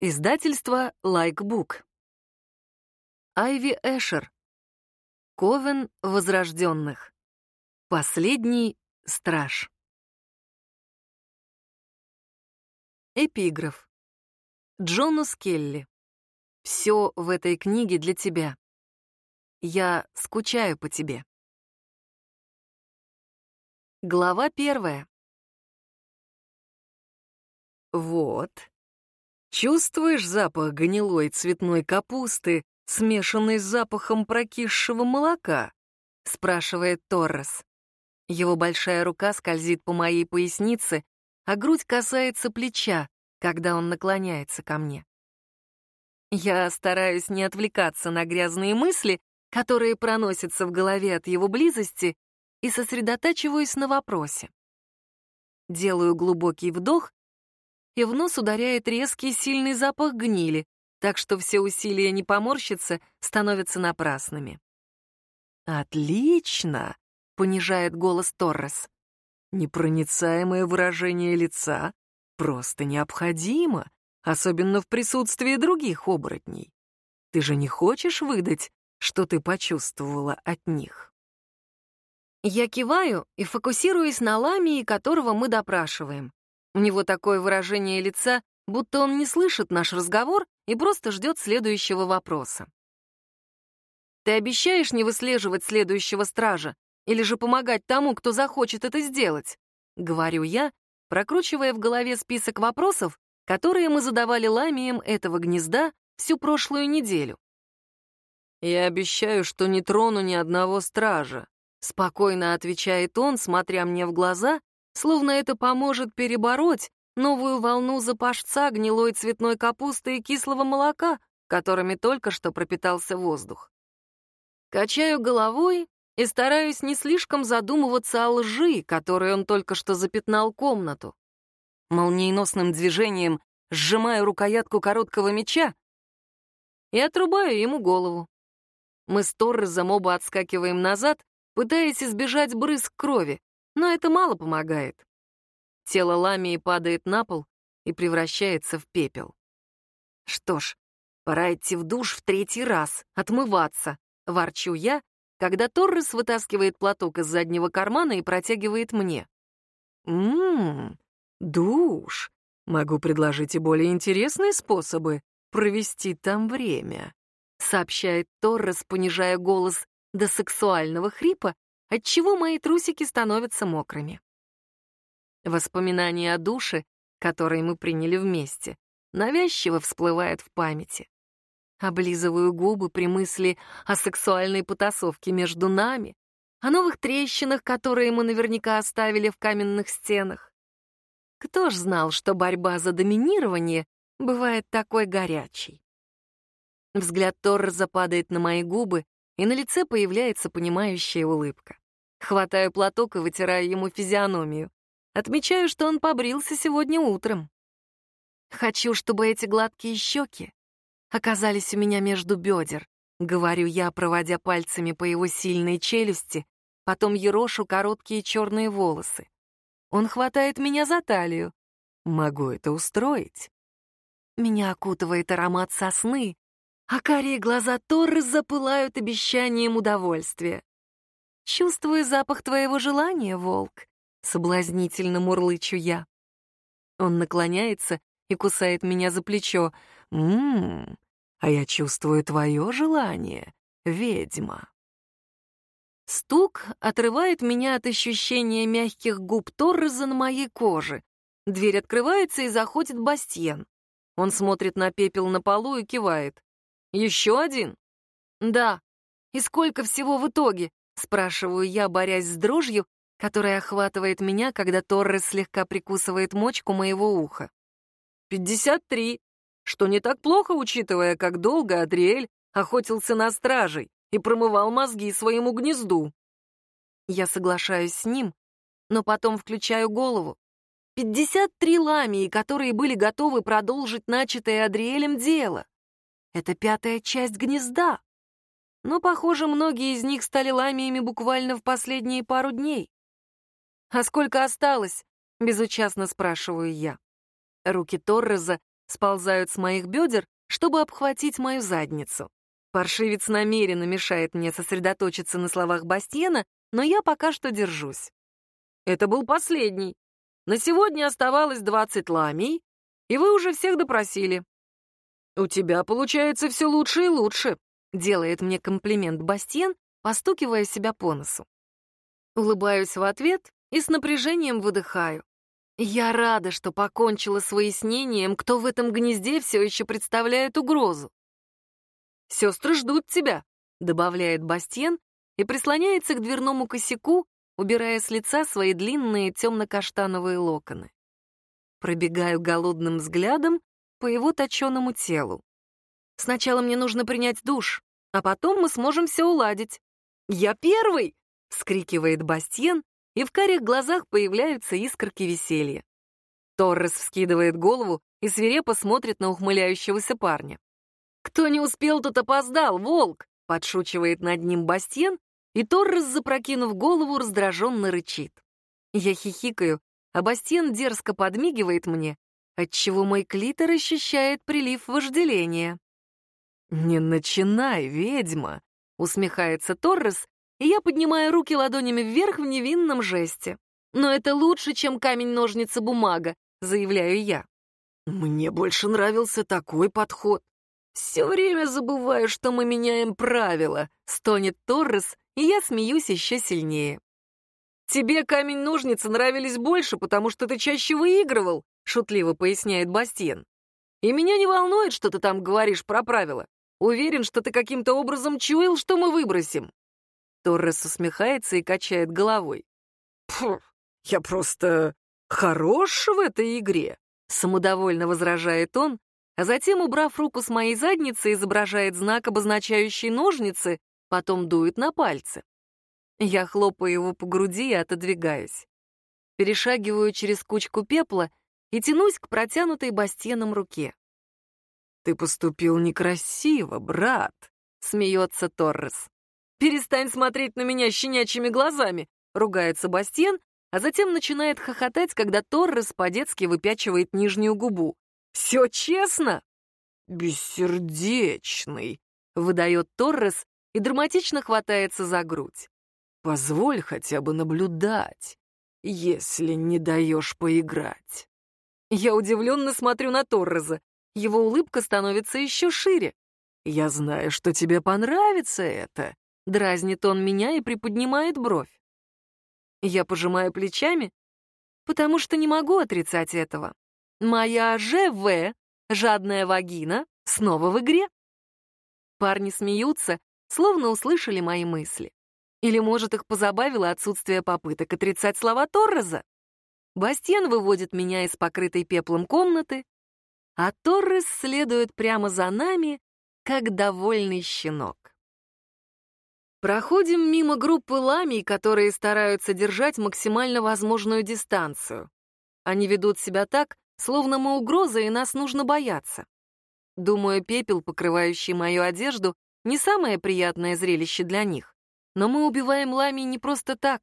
Издательство Лайкбук. Айви Эшер. Ковен возрожденных. Последний страж. Эпиграф. Джонус Келли. Все в этой книге для тебя. Я скучаю по тебе. Глава первая. Вот. Чувствуешь запах гнилой цветной капусты, смешанный с запахом прокисшего молока? спрашивает Торрес. Его большая рука скользит по моей пояснице, а грудь касается плеча, когда он наклоняется ко мне. Я стараюсь не отвлекаться на грязные мысли, которые проносятся в голове от его близости, и сосредотачиваюсь на вопросе. Делаю глубокий вдох и в нос ударяет резкий сильный запах гнили, так что все усилия не поморщиться становятся напрасными. «Отлично!» — понижает голос Торрес. «Непроницаемое выражение лица просто необходимо, особенно в присутствии других оборотней. Ты же не хочешь выдать, что ты почувствовала от них?» Я киваю и фокусируюсь на ламии, которого мы допрашиваем. У него такое выражение лица, будто он не слышит наш разговор и просто ждет следующего вопроса. «Ты обещаешь не выслеживать следующего стража или же помогать тому, кто захочет это сделать?» — говорю я, прокручивая в голове список вопросов, которые мы задавали ламиям этого гнезда всю прошлую неделю. «Я обещаю, что не трону ни одного стража», — спокойно отвечает он, смотря мне в глаза словно это поможет перебороть новую волну запашца, гнилой цветной капусты и кислого молока, которыми только что пропитался воздух. Качаю головой и стараюсь не слишком задумываться о лжи, которой он только что запятнал комнату. Молниеносным движением сжимаю рукоятку короткого меча и отрубаю ему голову. Мы с Торрезом оба отскакиваем назад, пытаясь избежать брызг крови но это мало помогает. Тело ламии падает на пол и превращается в пепел. Что ж, пора идти в душ в третий раз, отмываться, ворчу я, когда Торрес вытаскивает платок из заднего кармана и протягивает мне. «Ммм, душ. Могу предложить и более интересные способы провести там время», сообщает Торрес, понижая голос до сексуального хрипа отчего мои трусики становятся мокрыми. Воспоминания о душе, которые мы приняли вместе, навязчиво всплывают в памяти. Облизываю губы при мысли о сексуальной потасовке между нами, о новых трещинах, которые мы наверняка оставили в каменных стенах. Кто ж знал, что борьба за доминирование бывает такой горячей? Взгляд Торреза падает на мои губы, и на лице появляется понимающая улыбка. Хватаю платок и вытираю ему физиономию. Отмечаю, что он побрился сегодня утром. Хочу, чтобы эти гладкие щеки оказались у меня между бедер, говорю я, проводя пальцами по его сильной челюсти, потом ерошу короткие черные волосы. Он хватает меня за талию. Могу это устроить. Меня окутывает аромат сосны, а карие глаза Торры запылают обещанием удовольствия. «Чувствую запах твоего желания, волк», — соблазнительно мурлычу я. Он наклоняется и кусает меня за плечо. «Ммм, а я чувствую твое желание, ведьма». Стук отрывает меня от ощущения мягких губ Торреза на моей коже. Дверь открывается и заходит Бастьен. Он смотрит на пепел на полу и кивает. «Еще один?» «Да. И сколько всего в итоге?» — спрашиваю я, борясь с дрожью, которая охватывает меня, когда Торрес слегка прикусывает мочку моего уха. «Пятьдесят три, что не так плохо, учитывая, как долго Адриэль охотился на стражей и промывал мозги своему гнезду». Я соглашаюсь с ним, но потом включаю голову. Пятьдесят три ламии, которые были готовы продолжить начатое Адриэлем дело. Это пятая часть гнезда. Но, похоже, многие из них стали ламиями буквально в последние пару дней. «А сколько осталось?» — безучастно спрашиваю я. Руки Торреза сползают с моих бедер, чтобы обхватить мою задницу. Паршивец намеренно мешает мне сосредоточиться на словах Бастиена, но я пока что держусь. Это был последний. На сегодня оставалось 20 ламий, и вы уже всех допросили. У тебя получается все лучше и лучше, делает мне комплимент Бастиен, постукивая себя по носу. Улыбаюсь в ответ и с напряжением выдыхаю. Я рада, что покончила с выяснением, кто в этом гнезде все еще представляет угрозу. «Сестры ждут тебя», — добавляет Бастьен и прислоняется к дверному косяку, убирая с лица свои длинные темно-каштановые локоны. Пробегаю голодным взглядом по его точеному телу. Сначала мне нужно принять душ, а потом мы сможем все уладить. «Я первый!» — вскрикивает Бастьен, и в карих глазах появляются искорки веселья. Торрес вскидывает голову и свирепо смотрит на ухмыляющегося парня. «Кто не успел, тот опоздал, волк!» — подшучивает над ним Бастьен, и Торрес, запрокинув голову, раздраженно рычит. Я хихикаю, а Бастьен дерзко подмигивает мне, отчего мой клитор ощущает прилив вожделения. «Не начинай, ведьма!» — усмехается Торрес и я поднимаю руки ладонями вверх в невинном жесте. «Но это лучше, чем камень-ножницы-бумага», — заявляю я. «Мне больше нравился такой подход. Все время забываю, что мы меняем правила», — стонет Торрес, и я смеюсь еще сильнее. «Тебе камень-ножницы нравились больше, потому что ты чаще выигрывал», — шутливо поясняет Бастиен. «И меня не волнует, что ты там говоришь про правила. Уверен, что ты каким-то образом чуял, что мы выбросим. Торрес усмехается и качает головой. «Фу, я просто хорош в этой игре», — самодовольно возражает он, а затем, убрав руку с моей задницы, изображает знак, обозначающий ножницы, потом дует на пальцы. Я хлопаю его по груди и отодвигаюсь. Перешагиваю через кучку пепла и тянусь к протянутой бастеном руке. «Ты поступил некрасиво, брат», — смеется Торрес. «Перестань смотреть на меня щенячьими глазами!» — ругает Себастьян, а затем начинает хохотать, когда Торрес по-детски выпячивает нижнюю губу. «Все честно?» «Бессердечный», — выдает Торрес и драматично хватается за грудь. «Позволь хотя бы наблюдать, если не даешь поиграть». Я удивленно смотрю на Торреса. Его улыбка становится еще шире. «Я знаю, что тебе понравится это», Дразнит он меня и приподнимает бровь. Я пожимаю плечами, потому что не могу отрицать этого. Моя ЖВ, жадная вагина, снова в игре. Парни смеются, словно услышали мои мысли. Или, может, их позабавило отсутствие попыток отрицать слова Торреза? Бастен выводит меня из покрытой пеплом комнаты, а Торрес следует прямо за нами, как довольный щенок. Проходим мимо группы ламий, которые стараются держать максимально возможную дистанцию. Они ведут себя так, словно мы угроза, и нас нужно бояться. Думаю, пепел, покрывающий мою одежду, не самое приятное зрелище для них. Но мы убиваем ламий не просто так.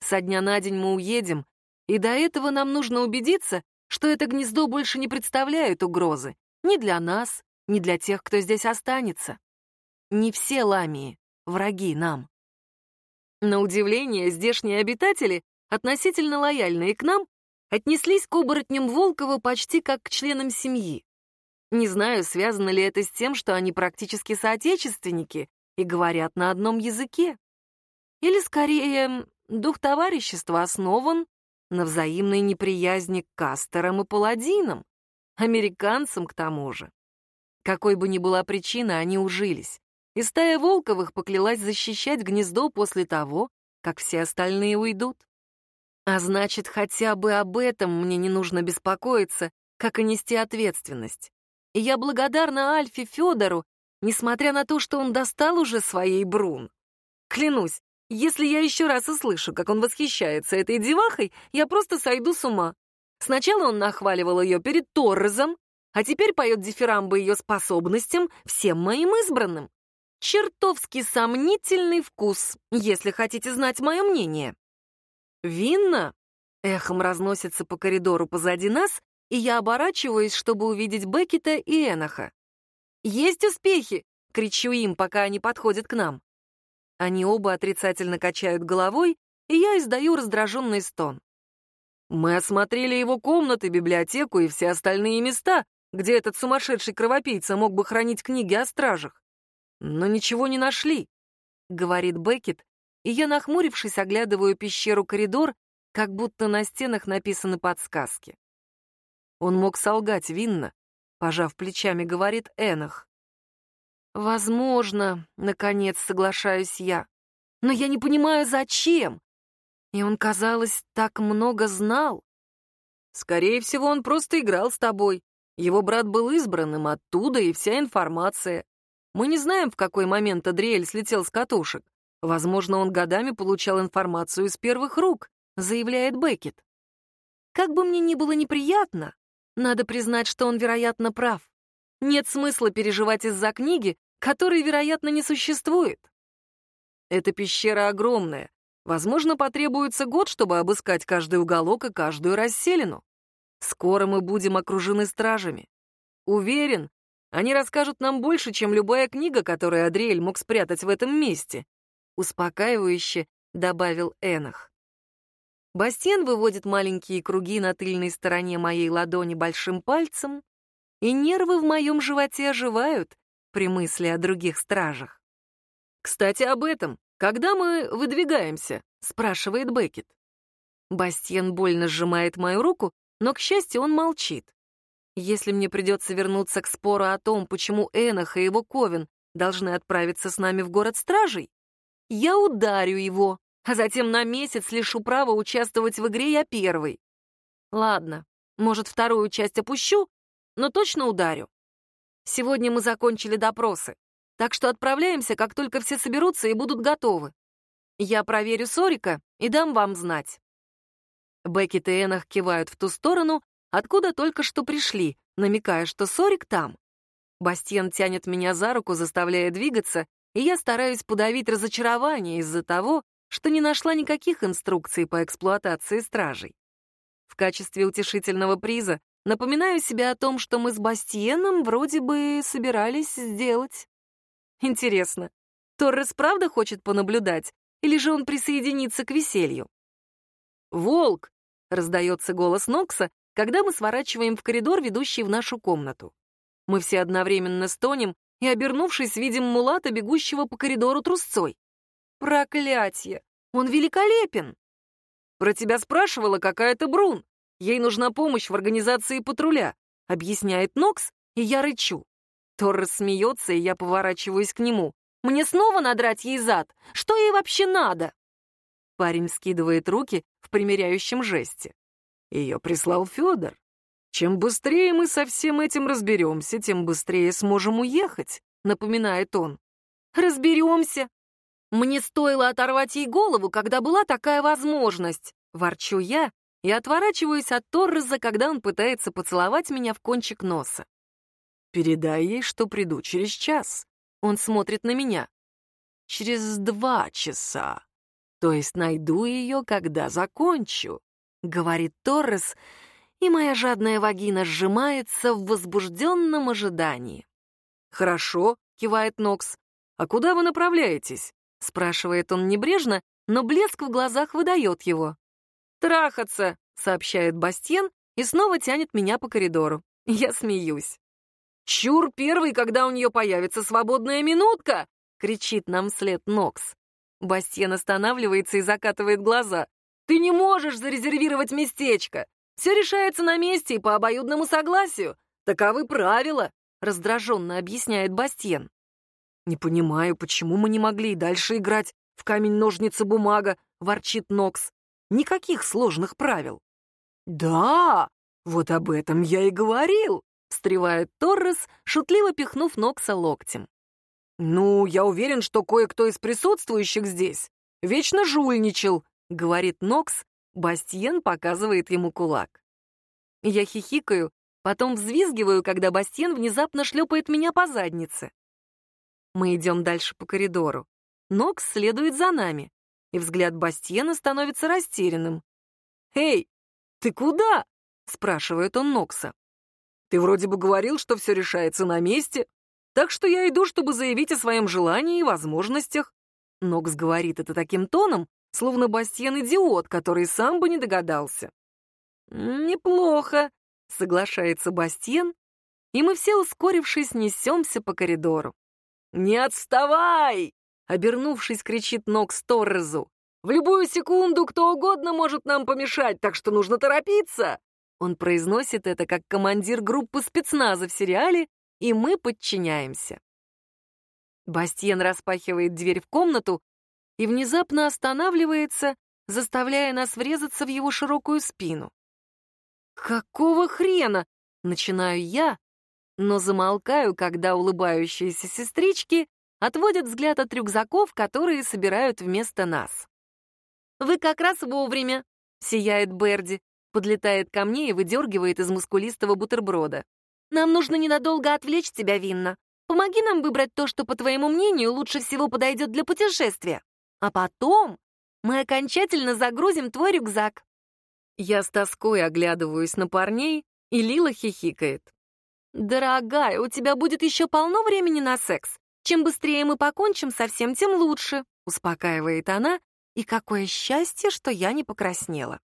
Со дня на день мы уедем, и до этого нам нужно убедиться, что это гнездо больше не представляет угрозы ни для нас, ни для тех, кто здесь останется. Не все ламии враги нам. На удивление, здешние обитатели, относительно лояльные к нам, отнеслись к оборотням Волкова почти как к членам семьи. Не знаю, связано ли это с тем, что они практически соотечественники и говорят на одном языке. Или, скорее, дух товарищества основан на взаимной неприязни к кастерам и паладинам, американцам к тому же. Какой бы ни была причина, они ужились и стая Волковых поклялась защищать гнездо после того, как все остальные уйдут. А значит, хотя бы об этом мне не нужно беспокоиться, как и нести ответственность. И я благодарна Альфе Федору, несмотря на то, что он достал уже своей брун. Клянусь, если я еще раз услышу, как он восхищается этой девахой, я просто сойду с ума. Сначала он нахваливал ее перед Торрезом, а теперь поет дифирамбы ее способностям всем моим избранным. Чертовски сомнительный вкус, если хотите знать мое мнение. Винно эхом разносится по коридору позади нас, и я оборачиваюсь, чтобы увидеть Беккета и Эноха. «Есть успехи!» — кричу им, пока они подходят к нам. Они оба отрицательно качают головой, и я издаю раздраженный стон. Мы осмотрели его комнаты, библиотеку и все остальные места, где этот сумасшедший кровопийца мог бы хранить книги о стражах. Но ничего не нашли, — говорит Беккет, и я, нахмурившись, оглядываю пещеру-коридор, как будто на стенах написаны подсказки. Он мог солгать винно, пожав плечами, говорит Энах. «Возможно, — наконец соглашаюсь я, — но я не понимаю, зачем. И он, казалось, так много знал. Скорее всего, он просто играл с тобой. Его брат был избранным, оттуда и вся информация. Мы не знаем, в какой момент Адриэль слетел с катушек. Возможно, он годами получал информацию из первых рук, заявляет Беккет. Как бы мне ни было неприятно, надо признать, что он, вероятно, прав. Нет смысла переживать из-за книги, которой, вероятно, не существует. Эта пещера огромная. Возможно, потребуется год, чтобы обыскать каждый уголок и каждую расселину. Скоро мы будем окружены стражами. Уверен, они расскажут нам больше, чем любая книга, которую Адриэль мог спрятать в этом месте. Успокаивающе добавил Энах. Бастен выводит маленькие круги на тыльной стороне моей ладони большим пальцем, и нервы в моем животе оживают при мысли о других стражах. «Кстати, об этом. Когда мы выдвигаемся?» — спрашивает Беккет. Бастиен больно сжимает мою руку, но, к счастью, он молчит. Если мне придется вернуться к спору о том, почему Энах и его Ковен должны отправиться с нами в город стражей, я ударю его, а затем на месяц лишу права участвовать в игре я первый. Ладно, может, вторую часть опущу, но точно ударю. Сегодня мы закончили допросы, так что отправляемся, как только все соберутся и будут готовы. Я проверю Сорика и дам вам знать. Беккет и Энах кивают в ту сторону, откуда только что пришли, намекая, что Сорик там. Бастьен тянет меня за руку, заставляя двигаться, и я стараюсь подавить разочарование из-за того, что не нашла никаких инструкций по эксплуатации стражей. В качестве утешительного приза напоминаю себе о том, что мы с Бастиеном вроде бы собирались сделать. Интересно, Торрес правда хочет понаблюдать, или же он присоединится к веселью? «Волк!» — раздается голос Нокса, когда мы сворачиваем в коридор, ведущий в нашу комнату. Мы все одновременно стонем и, обернувшись, видим Мулата, бегущего по коридору трусцой. Проклятье! Он великолепен! Про тебя спрашивала какая-то Брун. Ей нужна помощь в организации патруля, объясняет Нокс, и я рычу. Торрес смеется, и я поворачиваюсь к нему. Мне снова надрать ей зад? Что ей вообще надо? Парень скидывает руки в примиряющем жесте. Ее прислал Федор. Чем быстрее мы со всем этим разберемся, тем быстрее сможем уехать, напоминает он. Разберемся, мне стоило оторвать ей голову, когда была такая возможность. Ворчу я и отворачиваюсь от Торреса, когда он пытается поцеловать меня в кончик носа. «Передай ей, что приду через час». Он смотрит на меня. «Через два часа. То есть найду ее, когда закончу», — говорит Торрес, и моя жадная вагина сжимается в возбужденном ожидании. «Хорошо», — кивает Нокс. «А куда вы направляетесь?» — спрашивает он небрежно, но блеск в глазах выдает его. «Трахаться!» — сообщает Бастьен и снова тянет меня по коридору. Я смеюсь. «Чур первый, когда у нее появится свободная минутка!» — кричит нам вслед Нокс. Бастьен останавливается и закатывает глаза. «Ты не можешь зарезервировать местечко! Все решается на месте и по обоюдному согласию. Таковы правила!» — раздраженно объясняет Бастьен. «Не понимаю, почему мы не могли дальше играть в камень-ножницы-бумага», — ворчит Нокс. «Никаких сложных правил». «Да, вот об этом я и говорил», — встревает Торрес, шутливо пихнув Нокса локтем. «Ну, я уверен, что кое-кто из присутствующих здесь вечно жульничал», — говорит Нокс, Бастиен показывает ему кулак. Я хихикаю, потом взвизгиваю, когда Бастиен внезапно шлепает меня по заднице. Мы идем дальше по коридору. Нокс следует за нами, и взгляд Бастиена становится растерянным. «Эй, ты куда?» — спрашивает он Нокса. «Ты вроде бы говорил, что все решается на месте, так что я иду, чтобы заявить о своем желании и возможностях». Нокс говорит это таким тоном, словно Бастьен идиот, который сам бы не догадался. «Неплохо», — соглашается Бастьен, и мы все, ускорившись, несемся по коридору. «Не отставай!» — обернувшись, кричит Нокс Торрезу. «В любую секунду кто угодно может нам помешать, так что нужно торопиться!» Он произносит это как командир группы спецназа в сериале, и мы подчиняемся. Бастиен распахивает дверь в комнату и внезапно останавливается, заставляя нас врезаться в его широкую спину. «Какого хрена?» — начинаю я, но замолкаю, когда улыбающиеся сестрички отводят взгляд от рюкзаков, которые собирают вместо нас. «Вы как раз вовремя», — сияет Берди, подлетает ко мне и выдергивает из мускулистого бутерброда. «Нам нужно ненадолго отвлечь тебя, Винна. Помоги нам выбрать то, что, по твоему мнению, лучше всего подойдет для путешествия. А потом мы окончательно загрузим твой рюкзак». Я с тоской оглядываюсь на парней, и Лила хихикает. «Дорогая, у тебя будет еще полно времени на секс. Чем быстрее мы покончим со всем, тем лучше», — успокаивает она, и какое счастье, что я не покраснела.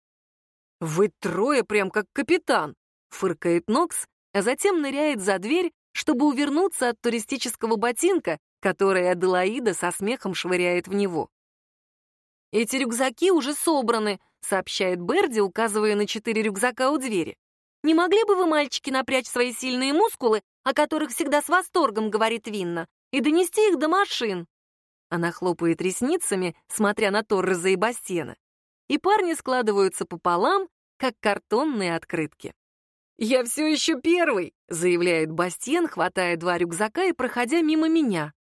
«Вы трое прям как капитан», — фыркает Нокс, а затем ныряет за дверь, чтобы увернуться от туристического ботинка, который Аделаида со смехом швыряет в него. «Эти рюкзаки уже собраны», — сообщает Берди, указывая на четыре рюкзака у двери. Не могли бы вы, мальчики, напрячь свои сильные мускулы, о которых всегда с восторгом говорит Винна, и донести их до машин?» Она хлопает ресницами, смотря на Торреза и Бастена. И парни складываются пополам, как картонные открытки. «Я все еще первый», — заявляет Бастен, хватая два рюкзака и проходя мимо меня.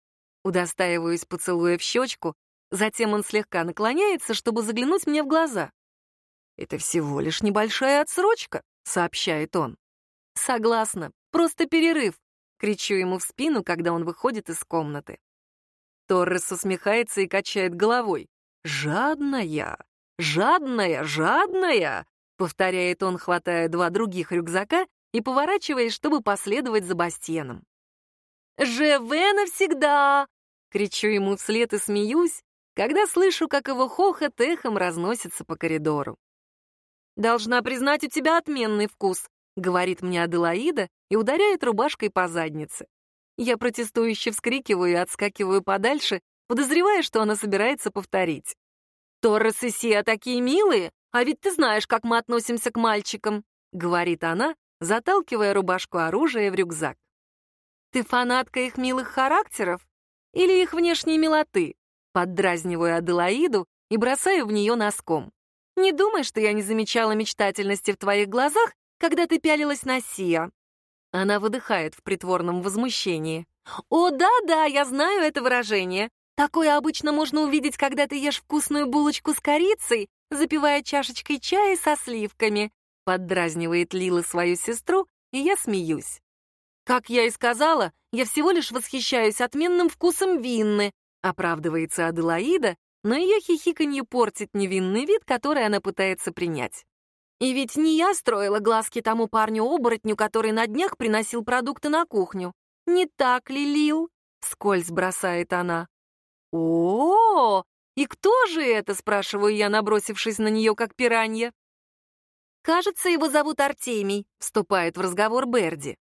Удостаиваюсь поцелуя в щечку, затем он слегка наклоняется, чтобы заглянуть мне в глаза. «Это всего лишь небольшая отсрочка», — сообщает он. «Согласна, просто перерыв», — кричу ему в спину, когда он выходит из комнаты. Торрес усмехается и качает головой. «Жадная, жадная, жадная!» — повторяет он, хватая два других рюкзака и поворачиваясь, чтобы последовать за Бастиеном. «Живе навсегда!» — кричу ему вслед и смеюсь, когда слышу, как его хохот эхом разносится по коридору. «Должна признать, у тебя отменный вкус», — говорит мне Аделаида и ударяет рубашкой по заднице. Я протестующе вскрикиваю и отскакиваю подальше, подозревая, что она собирается повторить. «Торрес и Сия такие милые, а ведь ты знаешь, как мы относимся к мальчикам», — говорит она, заталкивая рубашку оружия в рюкзак. «Ты фанатка их милых характеров или их внешней милоты?» Поддразниваю Аделаиду и бросаю в нее носком. Не думай, что я не замечала мечтательности в твоих глазах, когда ты пялилась на Сия». Она выдыхает в притворном возмущении. «О, да-да, я знаю это выражение. Такое обычно можно увидеть, когда ты ешь вкусную булочку с корицей, запивая чашечкой чая со сливками», поддразнивает Лила свою сестру, и я смеюсь. «Как я и сказала, я всего лишь восхищаюсь отменным вкусом винны», оправдывается Аделаида, но ее хихиканье портит невинный вид, который она пытается принять. И ведь не я строила глазки тому парню-оборотню, который на днях приносил продукты на кухню. Не так ли, Лил? Скользь бросает она. -о и кто же это, спрашиваю я, набросившись на нее как пиранья. Кажется, его зовут Артемий, вступает в разговор Берди.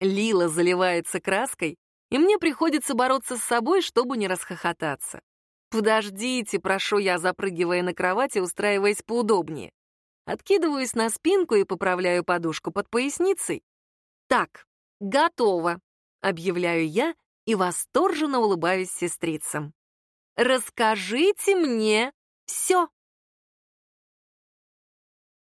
Лила заливается краской, и мне приходится бороться с собой, чтобы не расхохотаться. «Подождите», — прошу я, запрыгивая на кровать и устраиваясь поудобнее. Откидываюсь на спинку и поправляю подушку под поясницей. «Так, готово», — объявляю я и восторженно улыбаюсь сестрицам. «Расскажите мне все».